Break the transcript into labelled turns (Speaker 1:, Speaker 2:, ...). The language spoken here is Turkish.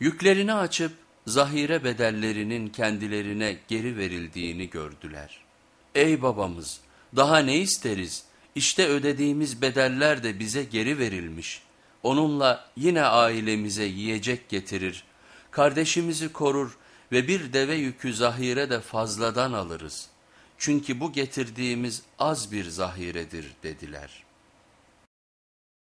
Speaker 1: Yüklerini açıp zahire bedellerinin kendilerine geri verildiğini gördüler. Ey babamız daha ne isteriz? İşte ödediğimiz bedeller de bize geri verilmiş. Onunla yine ailemize yiyecek getirir, kardeşimizi korur ve bir deve yükü zahire de fazladan alırız. Çünkü bu getirdiğimiz az bir zahiredir dediler.''